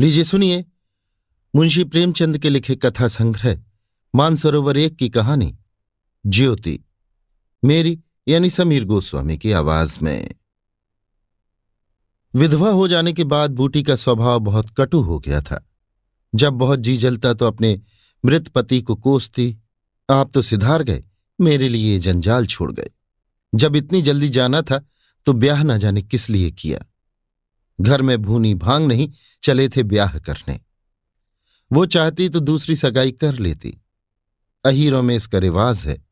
लीजिए सुनिए। मुंशी प्रेमचंद के लिखे कथा संग्रह, मानसरोवर एक की कहानी, ज्योति, मेरी यानी समीर गोस्वामी की आवाज़ में। विधवा हो जाने के बाद बूटी का स्वभाव बहुत कटु हो गया था। जब बहुत जी जलता तो अपने मृत पति को कोसती, आप तो सिधार गए, मेरे लिए जंजाल छोड़ गए। जब इतनी जल्दी जाना था तो ब्याह ना जाने किस लिए किया। घर में भूनी भाँग नहीं, चले थे ब्याह करने। वो चाहती तो दूसरी सगाई कर लेती। अहीरों में इसका रिवाज है।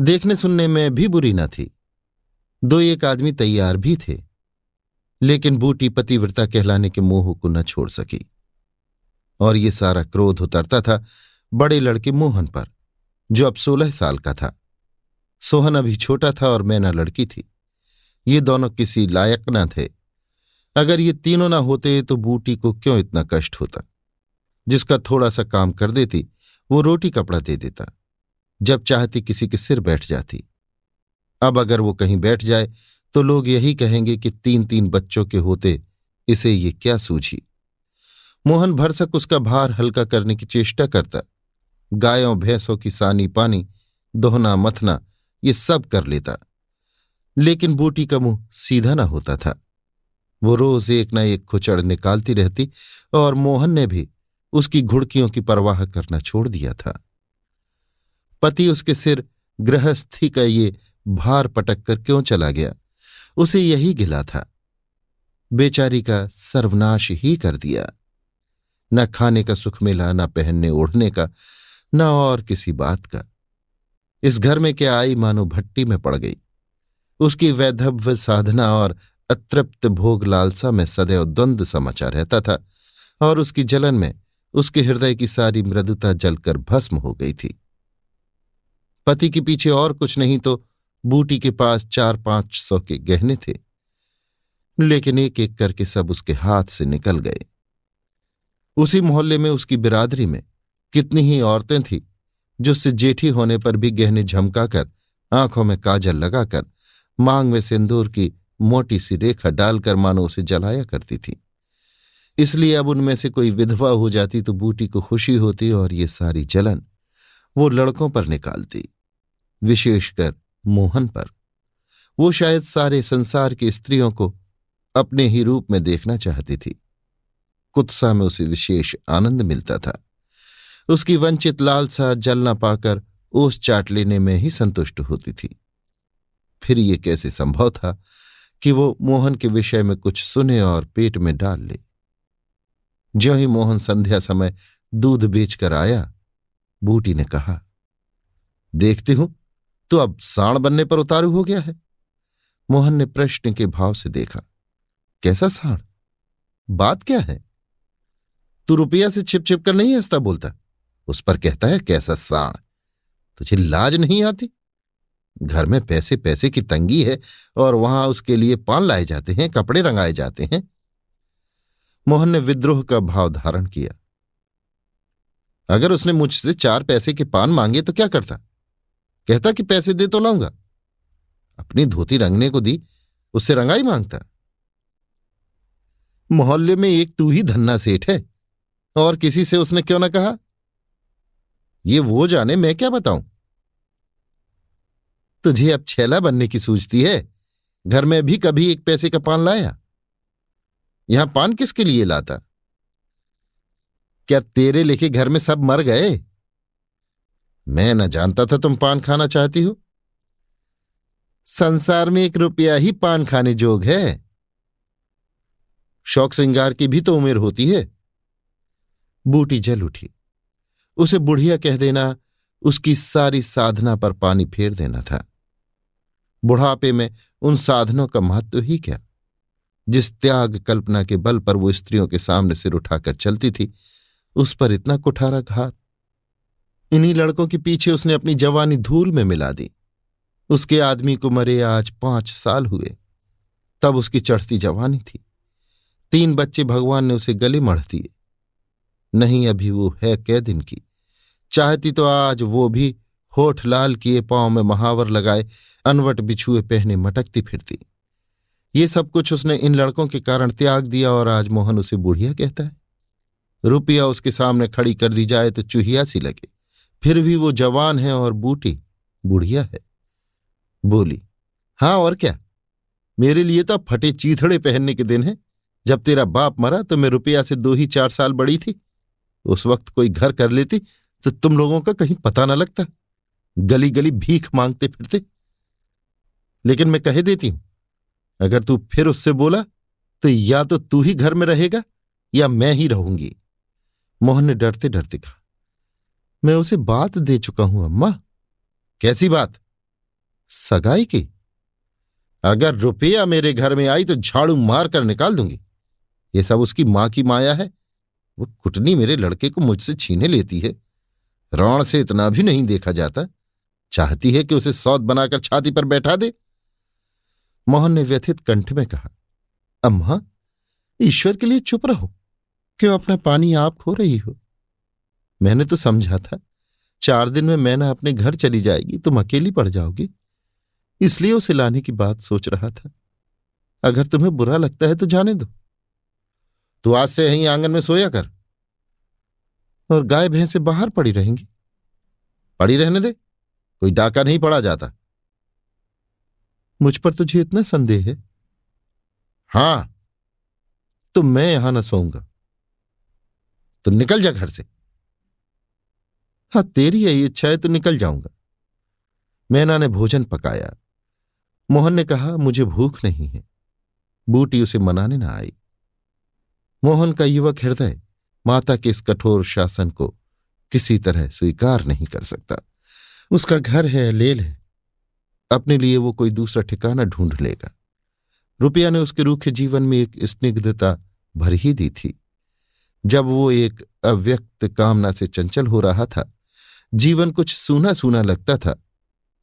देखने सुनने में भी बुरी न थी। दो एक आदमी तैयार भी थे। लेकिन बूटी पतिव्रता कहलाने के मोह को न छोड़ सकी। और ये सारा क्रोध उतरता था बड़े लड़के मोहन पर, जो अब सोलह साल का था। सोहन अभी छोटा था और मैना लड़की थी। ये दोनों किसी लायक न थे। अगर ये तीनों ना होते तो बूटी को क्यों इतना कष्ट होता? जिसका थोड़ा सा काम कर देती, वो रोटी कपड़ा दे देता, जब चाहती किसी के सिर बैठ जाती। अब अगर वो कहीं बैठ जाए तो लोग यही कहेंगे कि तीन तीन बच्चों के होते, इसे ये क्या सूझी? मोहन भरसक उसका भार हल्का करने की चेष्टा करता। गायों, भैंसों की सानी पानी, दोहना मथना, ये सब कर लेता। लेकिन बूटी का मुँह सीधा ना होता था। वो रोज एक न एक खुचड़ निकालती रहती और मोहन ने भी उसकी घुड़कियों की परवाह करना छोड़ दिया था। पति उसके सिर गृहस्थी का ये भार पटक कर क्यों चला गया? उसे यही गिला था। बेचारी का सर्वनाश ही कर दिया। न खाने का सुख मिला, न पहनने ओढ़ने का, न और किसी बात का। इस घर में क्या आई मानो भट्टी में पड़ गई। उसकी वैधव्य साधना और अतृप्त भोग लालसा में सदैव द्वंद्व समाचार रहता था और उसकी जलन में उसके हृदय की सारी मृदुता जलकर भस्म हो गई थी। पति के पीछे और कुछ नहीं तो बूटी के पास चार पाँच सौ के गहने थे, लेकिन एक एक करके सब उसके हाथ से निकल गए। उसी मोहल्ले में उसकी बिरादरी में कितनी ही औरतें थीं, जिससे जेठी होने पर भी गहने झमकाकर आँखों में काजल लगाकर मांग में सिंदूर की मोटी सी रेखा डालकर मानो उसे जलाया करती थी। इसलिए अब उनमें से कोई विधवा हो जाती तो बूटी को खुशी होती और ये सारी जलन वो लड़कों पर निकालती, विशेषकर मोहन पर। वो शायद सारे संसार की स्त्रियों को अपने ही रूप में देखना चाहती थी। कुत्सा में उसे विशेष आनंद मिलता था। उसकी वंचित लालसा जल न पाकर ओस चाट लेने में ही संतुष्ट होती थी। फिर ये कैसे संभव था? कि वो मोहन के विषय में कुछ सुने और पेट में डाल ले। ज्यो ही मोहन संध्या समय दूध बेचकर आया, बूटी ने कहा, देखती हूँ तो अब साण बनने पर उतारू हो गया है? मोहन ने प्रश्न के भाव से देखा, कैसा साण? बात क्या है? तू रुपया से छिप छिप कर नहीं हंसता बोलता, उस पर कहता है कैसा साण? तुझे लाज नहीं आती? घर में पैसे पैसे की तंगी है और वहाँ उसके लिए पान लाए जाते हैं, कपड़े रंगाए जाते हैं। मोहन ने विद्रोह का भाव धारण किया। अगर उसने मुझसे चार पैसे के पान मांगे तो क्या करता? कहता कि पैसे दे तो लाऊँगा। अपनी धोती रंगने को दी, उससे रंगाई माँगता। मोहल्ले में एक तू ही धन्ना सेठ है, और किसी से उसने क्यों ना कहा? ये वो जाने मैं क्या बताऊँ? तुझे अब छेला बनने की सूझती है। घर में भी कभी एक पैसे का पान लाया? यहाँ पान किसके लिए लाता? क्या तेरे लेखे घर में सब मर गए? मैं न जानता था तुम पान खाना चाहती हो। संसार में एक रुपया ही पान खाने जोग है। शौक श्रृंगार की भी तो उम्र होती है। बूटी जल उठी। उसे बुढ़िया कह देना उसकी सारी साधना पर पानी फेर देना था। बुढ़ापे में उन साधनों का महत्व ही क्या? जिस त्याग कल्पना के बल पर वो स्त्रियों के सामने सिर उठाकर चलती थी, उस पर इतना कुठारा घात। इन्हीं लड़कों के पीछे उसने अपनी जवानी धूल में मिला दी। उसके आदमी को मरे आज पाँच साल हुए। तब उसकी चढ़ती जवानी थी। तीन बच्चे भगवान ने उसे गले मढ़ दिए। नहीं, अभी वो है कै दिन की। चाहती तो आज वो भी होठ लाल किए पाँव में महावर लगाए, अनवट बिछुए पहने मटकती फिरती। ये सब कुछ उसने इन लड़कों के कारण त्याग दिया और आज मोहन उसे बुढ़िया कहता है। रुपया उसके सामने खड़ी कर दी जाए तो चूहिया सी लगे। फिर भी वो जवान है और बूटी बुढ़िया है। बोली, हाँ और क्या? मेरे लिए तो फटे चीथड़े पहनने के दिन है। जब तेरा बाप मरा तो मैं रुपया से दो ही चार साल बड़ी थी। उस वक्त कोई घर कर लेती तो तुम लोगों का कहीं पता ना लगता। गली गली भीख मांगते फिरते। लेकिन मैं कह देती हूँ, अगर तू फिर उससे बोला तो या तो तू ही घर में रहेगा, या मैं ही रहूँगी। मोहन ने डरते डरते कहा, मैं उसे बात दे चुका हूँ, अम्मा। कैसी बात? सगाई की? अगर रुपया मेरे घर में आई तो झाड़ू मार कर निकाल दूँगी। ये सब उसकी माँ की माया है। वो कुटनी मेरे लड़के को मुझसे छीने लेती है। रौण से इतना भी नहीं देखा जाता। चाहती है कि उसे सौद बनाकर छाती पर बैठा दे। मोहन ने व्यथित कंठ में कहा, अम्मा, ईश्वर के लिए चुप रहो। क्यों अपना पानी आप खो रही हो? मैंने तो समझा था, चार दिन में मैना अपने घर चली जाएगी, तुम अकेली पड़ जाओगी। इसलिए उसे लाने की बात सोच रहा था। अगर तुम्हें बुरा लगता है तो जाने दो। तू आज से यहीं आँगन में सोया कर। और गाय भैंसे बाहर पड़ी रहेंगी। पड़ी रहने दे, कोई डाका नहीं पड़ा जाता। मुझ पर तुझे इतना संदेह है? हाँ तो मैं यहाँ न सोऊँगा। तो निकल जा घर से। हाँ तेरी यही इच्छा है तो निकल जाऊँगा। मैना ने भोजन पकाया। मोहन ने कहा, मुझे भूख नहीं है। बूटी उसे मनाने ना आई। मोहन का युवक हृदय माता के इस कठोर शासन को किसी तरह स्वीकार नहीं कर सकता। उसका घर है, लेल है। अपने लिए वो कोई दूसरा ठिकाना ढूंढ लेगा। रुपया ने उसके रूखे जीवन में एक स्निग्धता भर ही दी थी। जब वो एक अव्यक्त कामना से चंचल हो रहा था, जीवन कुछ सूना सूना लगता था,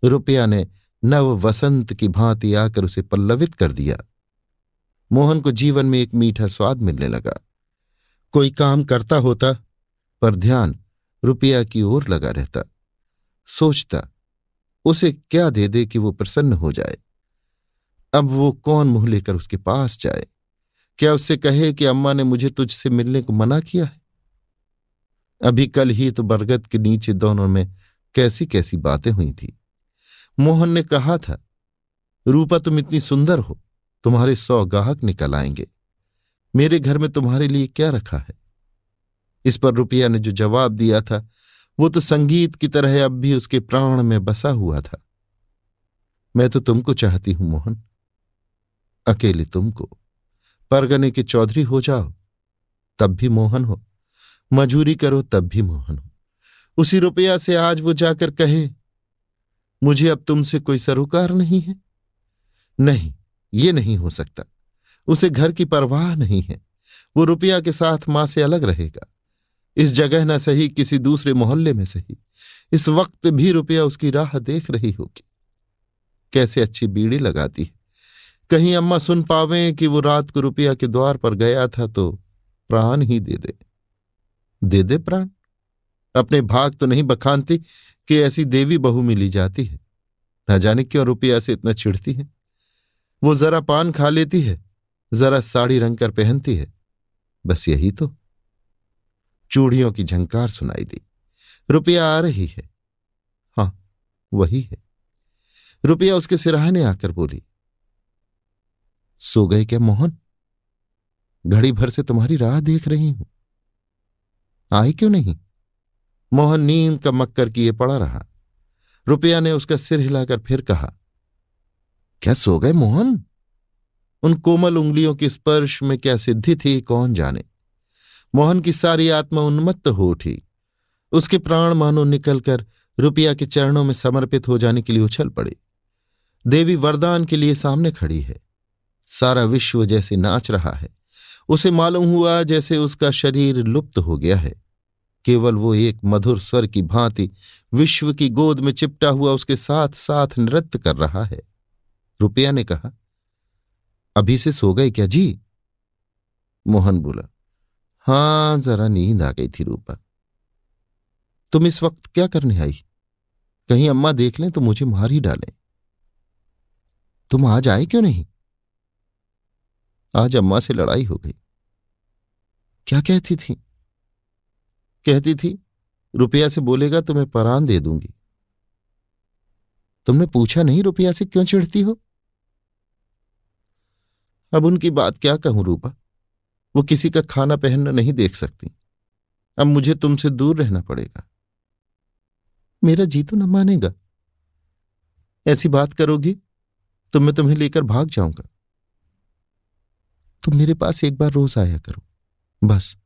रुपया ने नव वसंत की भांति आकर उसे पल्लवित कर दिया। मोहन को जीवन में एक मीठा स्वाद मिलने लगा। कोई काम करता होता, पर ध्यान रुपया की ओर लगा रहता। सोचता, उसे क्या दे दे कि वो प्रसन्न हो जाए? अब वो कौन मुँह लेकर उसके पास जाए? क्या उससे कहे कि अम्मा ने मुझे तुझसे मिलने को मना किया है? अभी कल ही तो बरगद के नीचे दोनों में कैसी कैसी बातें हुई थी। मोहन ने कहा था, रूपा तुम इतनी सुंदर हो, तुम्हारे सौ गाहक निकल आएँगे। मेरे घर में तुम्हारे लिए क्या रखा है? इस पर रुपया ने जो जवाब दिया था, वो तो संगीत की तरह अब भी उसके प्राण में बसा हुआ था। मैं तो तुमको चाहती हूँ, मोहन। अकेले तुमको। परगने के चौधरी हो जाओ, तब भी मोहन हो। मजूरी करो, तब भी मोहन हो। उसी रुपया से आज वो जाकर कहे, मुझे अब तुमसे कोई सरोकार नहीं है? नहीं, ये नहीं हो सकता। उसे घर की परवाह नहीं है। वो रुपया के साथ माँ से अलग रहेगा। इस जगह न सही, किसी दूसरे मोहल्ले में सही। इस वक्त भी रुपया उसकी राह देख रही होगी। कैसे अच्छी बीड़ी लगाती है। कहीं अम्मा सुन पावे कि वो रात को रुपया के द्वार पर गया था तो प्राण ही दे दे। दे दे प्राण। अपने भाग तो नहीं बखानती कि ऐसी देवी बहु मिली जाती है। न जाने क्यों रुपया से इतना चिढ़ती है। वो जरा पान खा लेती है। जरा साड़ी रंग कर पहनती है। बस यही तो। चूड़ियों की झंकार सुनाई दी। रुपया आ रही है। हाँ, वही है। रुपया उसके सिराहने आकर बोली, सो गए क्या मोहन? घड़ी भर से तुम्हारी राह देख रही हूँ। आए क्यों नहीं? मोहन नींद का मक्कर किए पड़ा रहा। रुपया ने उसका सिर हिलाकर फिर कहा, क्या सो गए मोहन? उन कोमल उंगलियों के स्पर्श में क्या सिद्धि थी, कौन जाने? मोहन की सारी आत्मा उन्मत्त हो उठी। उसके प्राण मानो निकलकर रुपया के चरणों में समर्पित हो जाने के लिए उछल पड़े। देवी वरदान के लिए सामने खड़ी है। सारा विश्व जैसे नाच रहा है। उसे मालूम हुआ जैसे उसका शरीर लुप्त हो गया है। केवल वो एक मधुर स्वर की भांति विश्व की गोद में चिपटा हुआ उसके साथ साथ नृत्य कर रहा है। रुपया ने कहा अभी से सो गए क्या? जी। मोहन बोला, हाँ, जरा नींद आ गई थी रूपा। तुम इस वक्त क्या करने आई? कहीं अम्मा देख लें तो मुझे मार ही डालें। तुम आज आए क्यों नहीं? आज अम्मा से लड़ाई हो गई। क्या कहती थी? कहती थी, रुपया से बोलेगा तो मैं परान दे दूँगी। तुमने पूछा नहीं रुपया से क्यों चिढ़ती हो? अब उनकी बात क्या कहूँ रूपा? वो किसी का खाना पहनना नहीं देख सकती। अब मुझे तुमसे दूर रहना पड़ेगा। मेरा जी तो न मानेगा। ऐसी बात करोगी तो मैं तुम्हें लेकर भाग जाऊँगा। तुम मेरे पास एक बार रोज आया करो। बस,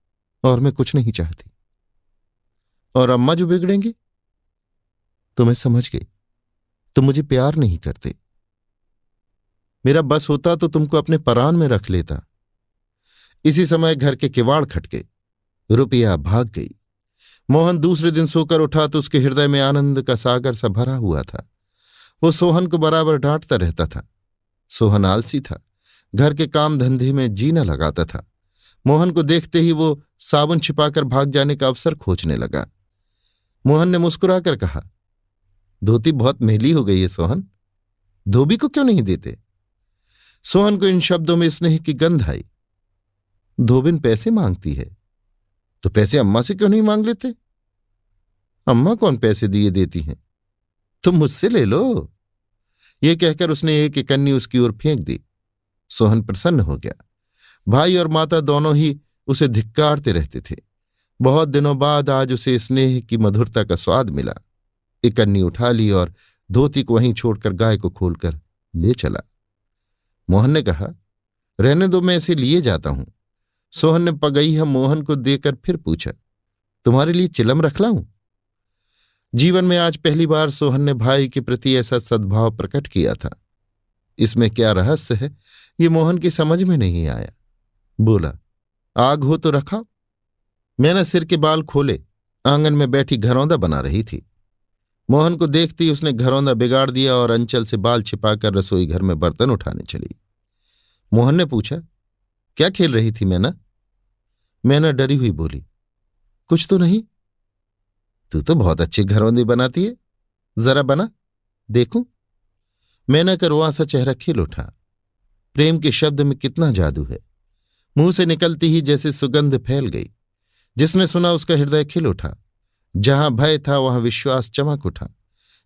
और मैं कुछ नहीं चाहती। और अम्मा जो बिगड़ेंगे? तुम्हें समझ गई। तुम मुझे प्यार नहीं करते। मेरा बस होता तो तुमको अपने परान में रख लेता। इसी समय घर के किवाड़ खट खटके। रुपया भाग गई। मोहन दूसरे दिन सोकर उठा तो उसके हृदय में आनंद का सागर सा भरा हुआ था। वो सोहन को बराबर डांटता रहता था। सोहन आलसी था। घर के काम धंधे में जीना लगाता था। मोहन को देखते ही वो साबुन छिपाकर भाग जाने का अवसर खोजने लगा। मोहन ने मुस्कुराकर कहा, धोती बहुत मेली हो गई है सोहन। धोबी को क्यों नहीं देते? सोहन को इन शब्दों में स्नेह की गंध आई। धोबिन पैसे मांगती है। तो पैसे अम्मा से क्यों नहीं मांग लेते? अम्मा कौन पैसे दिए देती हैं? तुम मुझसे ले लो। ये कहकर उसने एक कन्नी उसकी ओर फेंक दी। सोहन प्रसन्न हो गया। भाई और माता दोनों ही उसे धिक्कारते रहते थे। बहुत दिनों बाद आज उसे स्नेह की मधुरता का स्वाद मिला। इकन्नी उठा ली और धोती को वहीं छोड़कर गाय को खोलकर ले चला। मोहन ने कहा, रहने दो, मैं इसे लिए जाता हूँ। सोहन ने पगई मोहन को देकर फिर पूछा, तुम्हारे लिए चिलम रख लाऊं? जीवन में आज पहली बार सोहन ने भाई के प्रति ऐसा सद्भाव प्रकट किया था। इसमें क्या रहस्य है, ये मोहन की समझ में नहीं आया। बोला, आग हो तो रखा मैंने सिर के बाल खोले, आँगन में बैठी घरौंदा बना रही थी। मोहन को देखती उसने घरौंदा बिगाड़ दिया और अंचल से बाल छिपाकर रसोई घर में बर्तन उठाने चली। मोहन ने पूछा, क्या खेल रही थी मैना? मैना डरी हुई बोली, कुछ तो नहीं। तू तो बहुत अच्छी घरौंदी बनाती है। जरा बना, देखूँ। मैना का रुआ सा चेहरा खिल उठा। प्रेम के शब्द में कितना जादू है। मुँह से निकलती ही जैसे सुगंध फैल गई, जिसने सुना उसका हृदय खिल उठा। जहाँ भय था, वहाँ विश्वास चमक उठा।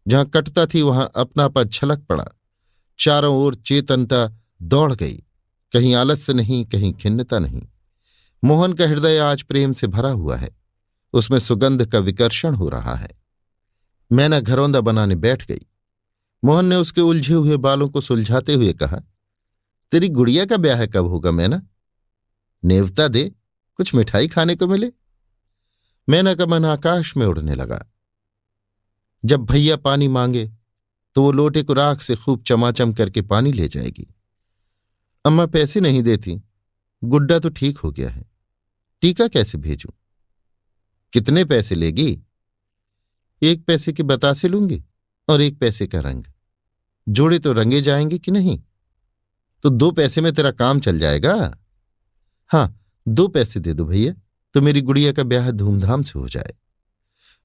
जहाँ कटता थी, वहाँ अपना पद छलक पड़ा। चारों ओर चेतनता दौड़ गई। कहीं आलस्य नहीं, कहीं खिन्नता नहीं। मोहन का हृदय आज प्रेम से भरा हुआ है। उसमें सुगंध का विकर्षण हो रहा है। मैना घरौंदा बनाने बैठ गई। मोहन ने उसके उलझे हुए बालों को सुलझाते हुए कहा, तेरी गुड़िया का ब्याह कब होगा, मैना? नेवता दे, कुछ मिठाई खाने को मिले? मैना का मन आकाश में उड़ने लगा। जब भैया पानी मांगे तो वो लोटे को राख से खूब चमाचम करके पानी ले जाएगी। अम्मा पैसे नहीं देती, गुड्डा तो ठीक हो गया है। टीका कैसे भेजूं? कितने पैसे लेगी? एक पैसे की बतासे लूँगी और एक पैसे का रंग। जोड़े तो रंगे जाएँगे कि नहीं? तो दो पैसे में तेरा काम चल जाएगा? हाँ दो पैसे दे दो भैया। तो मेरी गुड़िया का ब्याह धूमधाम से हो जाए।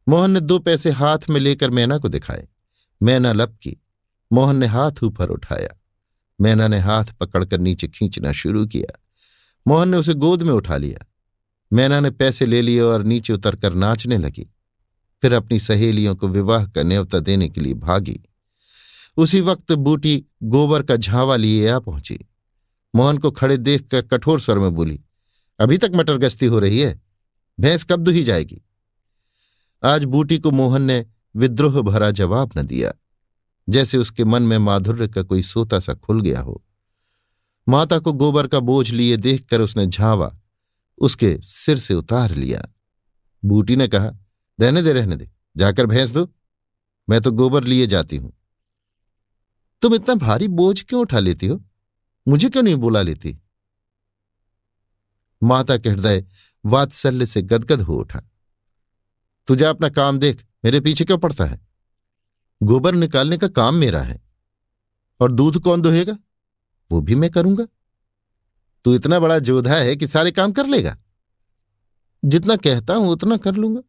मोहन ने दो पैसे हाथ में लेकर मैना को दिखाए। मैना लपकी। मोहन ने हाथ ऊपर उठाया। मैना ने हाथ पकड़कर नीचे खींचना शुरू किया। मोहन ने उसे गोद में उठा लिया। मैना ने पैसे ले लिए और नीचे उतरकर नाचने लगी। फिर अपनी सहेलियों को विवाह का न्यौता देने के लिए भागी। उसी वक्त बूटी गोबर का झावा लिए आ पहुँची। मोहन को खड़े देखकर कठोर स्वर में बोली अभी तक मटर गश्ती हो रही है। भैंस कब दुही जाएगी? आज बूटी को मोहन ने विद्रोह भरा जवाब न दिया। जैसे उसके मन में माधुर्य का कोई सोता सा खुल गया हो। माता को गोबर का बोझ लिए देखकर उसने झावा, उसके सिर से उतार लिया। बूटी ने कहा, रहने दे रहने दे, जाकर भैंस दो। मैं तो गोबर लिए जाती हूँ। तुम इतना भारी बोझ क्यों उठा लेती हो? मुझे क्यों नहीं बुला लेती? माता के हृदय वात्सल्य से गदगद हो उठा। तुझे अपना काम देख मेरे पीछे क्यों पड़ता है? गोबर निकालने का काम मेरा है। और दूध कौन दोहेगा? वो भी मैं करूँगा। तू इतना बड़ा जोधा है कि सारे काम कर लेगा। जितना कहता हूँ, उतना कर लूँगा।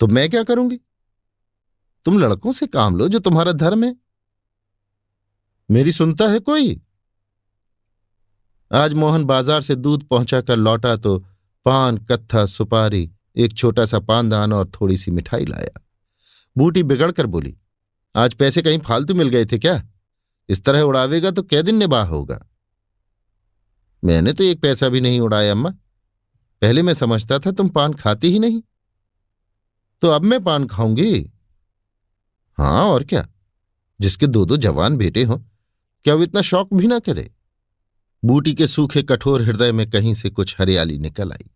तो मैं क्या करूँगी? तुम लड़कों से काम लो जो तुम्हारा धर्म है। मेरी सुनता है कोई? आज मोहन बाज़ार से दूध पहुंचाकर लौटा तो पान, कत्था, सुपारी, एक छोटा सा पानदान और थोड़ी सी मिठाई लाया। बूटी बिगड़ कर बोली, आज पैसे कहीं फालतू मिल गए थे क्या? इस तरह उड़ावेगा तो कै दिन निबाह होगा। मैंने तो एक पैसा भी नहीं उड़ाया, अम्मा। पहले मैं समझता था तुम पान खाती ही नहीं। तो अब मैं पान खाऊँगी? हाँ और क्या? जिसके दो दो जवान बेटे हों, क्या वो इतना शौक भी ना करे? बूटी के सूखे कठोर हृदय में कहीं से कुछ हरियाली निकल आई।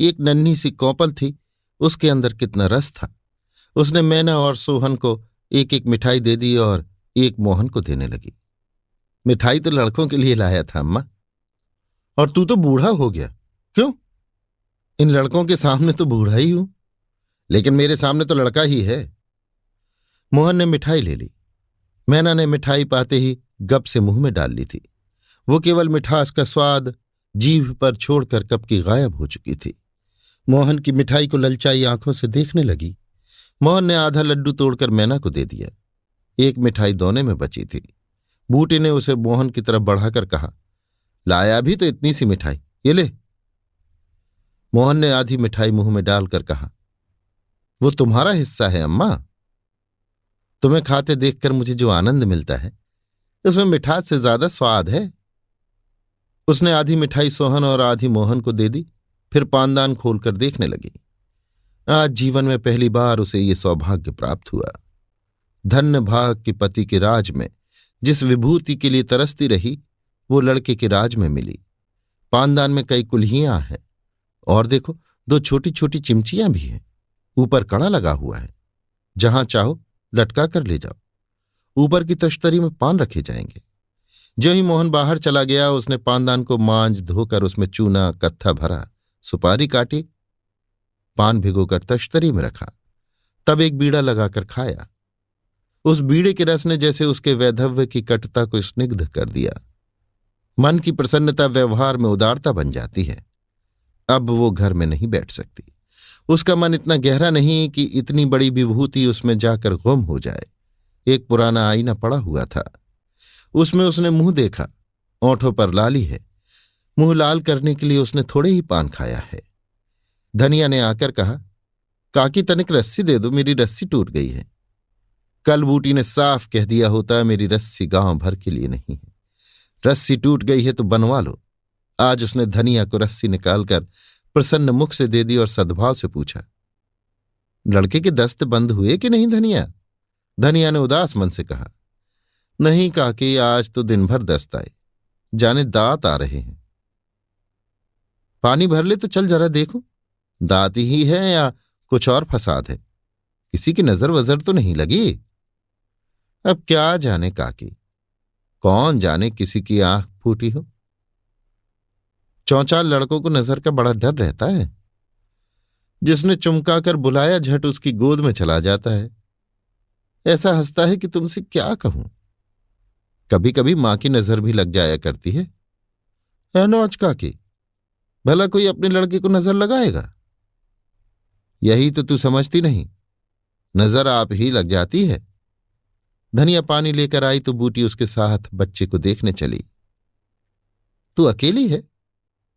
एक नन्ही सी कौपल थी, उसके अंदर कितना रस था। उसने मैना और सोहन को एक एक मिठाई दे दी और एक मोहन को देने लगी। मिठाई तो लड़कों के लिए लाया था, अम्मा। और तू तो बूढ़ा हो गया। क्यों? इन लड़कों के सामने तो बूढ़ा ही हूँ। लेकिन मेरे सामने तो लड़का ही है। मोहन ने मिठाई ले ली। मैना ने मिठाई पाते ही गप से मुँह में डाल ली थी। वो केवल मिठास का स्वाद जीभ पर छोड़कर कब की गायब हो चुकी थी। मोहन की मिठाई को ललचाई आँखों से देखने लगी। मोहन ने आधा लड्डू तोड़कर मैना को दे दिया। एक मिठाई दोने में बची थी। बूटी ने उसे मोहन की तरफ़ बढ़ाकर कहा, लाया भी तो इतनी सी मिठाई। ये ले। मोहन ने आधी मिठाई मुँह में डालकर कहा, वो तुम्हारा हिस्सा है, अम्मा। तुम्हें खाते देखकर मुझे जो आनंद मिलता है, उसमें मिठास से ज़्यादा स्वाद है। उसने आधी मिठाई सोहन और आधी मोहन को दे दी, फिर पानदान खोलकर देखने लगी। आज जीवन में पहली बार उसे ये सौभाग्य प्राप्त हुआ। धन्य भाग के पति के राज में, जिस विभूति के लिए तरसती रही, वो लड़के के राज में मिली। पानदान में कई कुल्हियाँ हैं, और देखो, दो छोटी छोटी चिमचियाँ भी हैं। ऊपर कड़ा लगा हुआ है। जहाँ चाहो, लटका कर ले जाओ। ऊपर की तश्तरी में पान रखे जाएँगे। जो ही मोहन बाहर चला गया, उसने पानदान को मांझ धोकर उसमें चूना, कत्था भरा, सुपारी काटी, पान भिगोकर तश्तरी में रखा। तब एक बीड़ा लगाकर खाया। उस बीड़े के रस ने जैसे उसके वैधव्य की कटता को स्निग्ध कर दिया। मन की प्रसन्नता व्यवहार में उदारता बन जाती है। अब वो घर में नहीं बैठ सकती। उसका मन इतना गहरा नहीं कि इतनी बड़ी विभूति उसमें जाकर गुम हो जाए। एक पुराना आईना पड़ा हुआ था। उसमें उसने मुँह देखा, ओंठों पर लाली है। मुँह लाल करने के लिए उसने थोड़े ही पान खाया है। धनिया ने आकर कहा, काकी, तनिक रस्सी दे दो, मेरी रस्सी टूट गई है। कल बूटी ने साफ़ कह दिया होता, मेरी रस्सी गाँव भर के लिए नहीं है। रस्सी टूट गई है तो बनवा लो। आज उसने धनिया को रस्सी निकालकर प्रसन्न मुख से दे दी और सद्भाव से पूछा, लड़के के दस्त बंद हुए कि नहीं धनिया? धनिया ने उदास मन से कहा नहीं काकी आज तो दिन भर दस्त आए। जाने दांत आ रहे हैं। पानी भर ले तो चल जरा देखो। दांत ही है या कुछ और फसाद है? किसी की नज़र वजर तो नहीं लगी? अब क्या जाने काकी? कौन जाने किसी की आँख फूटी हो? चौचाल लड़कों को नज़र का बड़ा डर रहता है। जिसने चुमका कर बुलाया, झट उसकी गोद में चला जाता है। ऐसा हंसता है कि तुमसे क्या कहूँ? कभी कभी माँ की नज़र भी लग जाया करती है। नौच की भला कोई अपने लड़के को नज़र लगाएगा? यही तो तू समझती नहीं। नज़र आप ही लग जाती है। धनिया पानी लेकर आई तो बूटी उसके साथ बच्चे को देखने चली। तू अकेली है?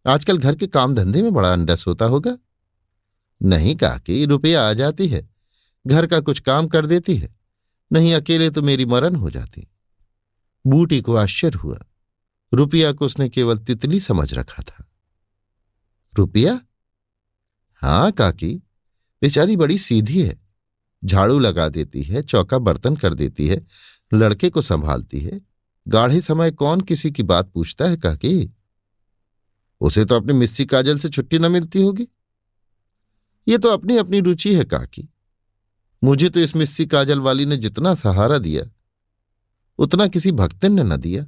आजकल घर के काम धंधे में बड़ा अंडस होता होगा। नहीं काकी, रुपया आ जाती है। घर का कुछ काम कर देती है। नहीं अकेले तो मेरी मरण हो जाती। बूटी को आश्चर्य हुआ। रुपया को उसने केवल तितली समझ रखा था। रुपया? हाँ काकी, बेचारी बड़ी सीधी है। झाड़ू लगा देती है, चौका बर्तन कर देती है, लड़के को संभालती है। गाढ़े समय कौन किसी की बात पूछता है, काकी? उसे तो अपनी मिस्सी काजल से छुट्टी न मिलती होगी। ये तो अपनी अपनी रुचि है, काकी। मुझे तो इस मिस्सी काजल वाली ने जितना सहारा दिया उतना किसी भक्तन ने न दिया।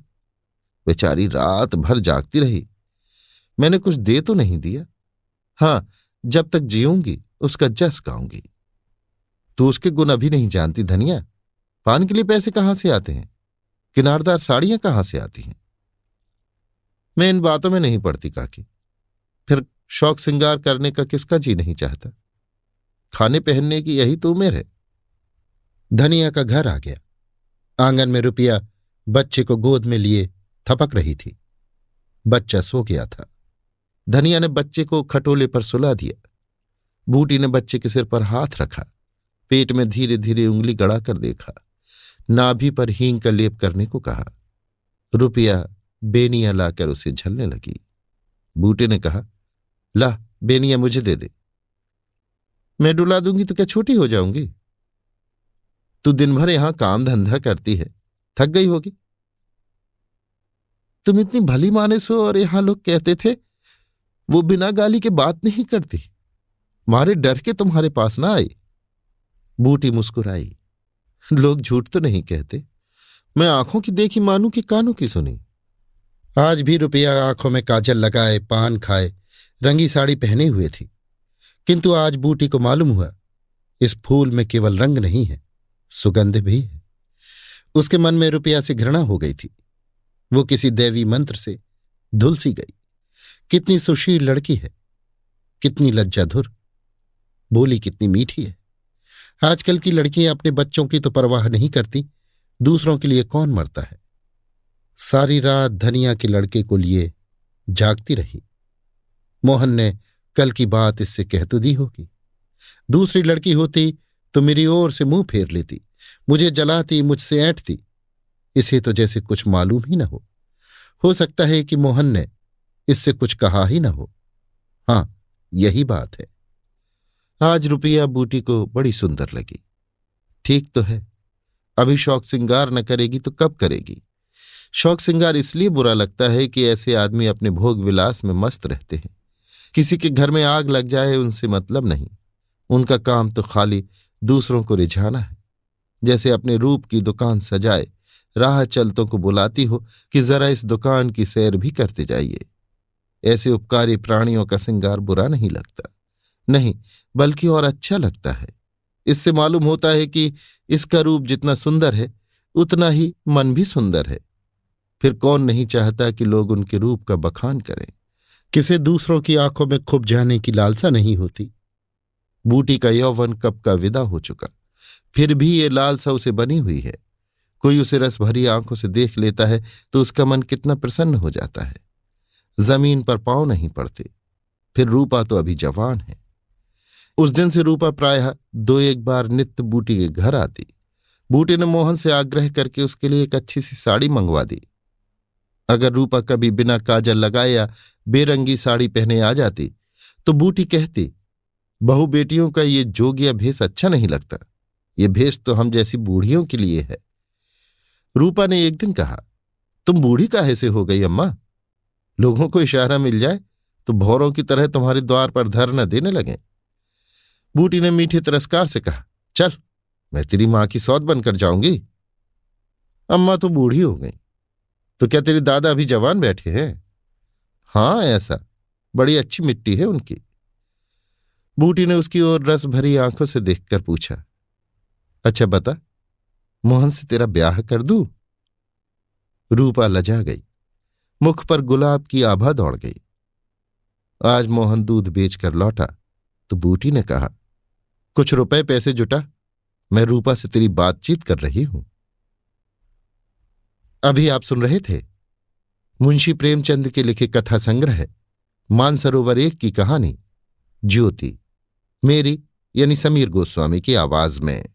बेचारी रात भर जागती रही। मैंने कुछ दे तो नहीं दिया। हाँ, जब तक जीऊँगी, उसका जस गाऊँगी। तू उसके गुण अभी नहीं जानती धनिया। पान के लिए पैसे कहाँ से आते हैं? किनारदार साड़ियाँ कहाँ से आती हैं? मैं इन बातों में नहीं पड़ती काकी। फिर शौक श्रृंगार करने का किसका जी नहीं चाहता? खाने पहनने की यही तो उम्र है। धनिया का घर आ गया। आँगन में रुपया बच्चे को गोद में लिए थपक रही थी। बच्चा सो गया था। धनिया ने बच्चे को खटोले पर सुला दिया। बूटी ने बच्चे के सिर पर हाथ रखा। पेट में धीरे धीरे उंगली गड़ा कर देखा। नाभि पर हींग का लेप करने को कहा। रुपया बेनिया लाकर उसे झलने लगी। बूटे ने कहा, ला, बेनिया मुझे दे दे। मैं डुला दूँगी तो क्या छोटी हो जाऊँगी? तू दिन भर यहाँ काम धंधा करती है। थक गई होगी। तुम इतनी भली मानस हो और यहाँ लोग कहते थे, वो बिना गाली के बात नहीं करती। मारे डर के तुम्हारे पास ना आई। बूटी मुस्कुराई। लोग झूठ तो नहीं कहते। मैं आँखों की देखी, मानू कि कानों की सुनी। आज भी रुपया आँखों में काजल लगाए, पान खाए, रंगी साड़ी पहने हुए थी। किंतु आज बूटी को मालूम हुआ, इस फूल में केवल रंग नहीं है। सुगंध भी है। उसके मन में रुपया से घृणा हो गई थी। वो किसी दैवी मंत्र से धुलसी गई। कितनी सुशील लड़की है, कितनी लज्जाधुर, बोली कितनी मीठी है। आजकल की लड़कियाँ अपने बच्चों की तो परवाह नहीं करती, दूसरों के लिए कौन मरता है? सारी रात धनिया के लड़के को लिए जागती रही। मोहन ने कल की बात इससे कह तो दी होगी। दूसरी लड़की होती तो मेरी ओर से मुँह फेर लेती, मुझे जलाती, मुझसे ऐंठती। इसे तो जैसे कुछ मालूम ही न हो। हो सकता है कि मोहन ने इससे कुछ कहा ही न हो। हाँ, यही बात है। आज रुपया बूटी को बड़ी सुंदर लगी। ठीक तो है। अभी शौक सिंगार न करेगी तो कब करेगी? शौक सिंगार इसलिए बुरा लगता है कि ऐसे आदमी अपने भोग विलास में मस्त रहते हैं। किसी के घर में आग लग जाए उनसे मतलब नहीं। उनका काम तो खाली दूसरों को रिझाना है। जैसे अपने रूप की दुकान सजाए, राह चलतों को बुलाती हो कि जरा इस दुकान की सैर भी करते जाइए। ऐसे उपकारी प्राणियों का सिंगार बुरा नहीं लगता। नहीं, बल्कि और अच्छा लगता है। इससे मालूम होता है कि इसका रूप जितना सुंदर है, उतना ही मन भी सुंदर है। फिर कौन नहीं चाहता कि लोग उनके रूप का बखान करें? किसे दूसरों की आँखों में खुब जाने की लालसा नहीं होती? बूटी का यौवन कब का विदा हो चुका। फिर भी ये लालसा उसे बनी हुई है। कोई उसे रस भरी आँखों से देख लेता है तो उसका मन कितना प्रसन्न हो जाता है। ज़मीन पर पाँव नहीं पड़ते। फिर रूपा तो अभी जवान है। उस दिन से रूपा प्रायः दो एक बार नित्य बूटी के घर आती। बूटी ने मोहन से आग्रह करके उसके लिए एक अच्छी सी साड़ी मंगवा दी। अगर रूपा कभी बिना काजल लगाए या बेरंगी साड़ी पहने आ जाती तो बूटी कहती बहु बेटियों का ये जोगिया भेष अच्छा नहीं लगता। ये भेष तो हम जैसी बूढ़ियों के लिए है। रूपा ने एक दिन कहा, तुम बूढ़ी काहे से हो गई अम्मा? लोगों को इशारा मिल जाए तो भौरों की तरह तुम्हारे द्वार पर धरना देने लगे। बूटी ने मीठे तिरस्कार से कहा, चल, मैं तेरी माँ की सौत बनकर जाऊँगी। अम्मा तो बूढ़ी हो गई। तो क्या तेरे दादा अभी जवान बैठे हैं? हाँ, ऐसा। बड़ी अच्छी मिट्टी है उनकी। बूटी ने उसकी ओर रस भरी आँखों से देखकर पूछा अच्छा बता, मोहन से तेरा ब्याह कर दू? रूपा लजा गई, मुख पर गुलाब की आभा दौड़ गई। आज मोहन दूध बेचकर लौटा तो बूटी ने कहा, कुछ रुपए पैसे जुटा, मैं रूपा से तेरी बातचीत कर रही हूँ। अभी आप सुन रहे थे? मुंशी प्रेमचंद के लिखे कथा संग्रह मानसरोवर एक की कहानी, ज्योति। मेरी यानी समीर गोस्वामी की आवाज़ में।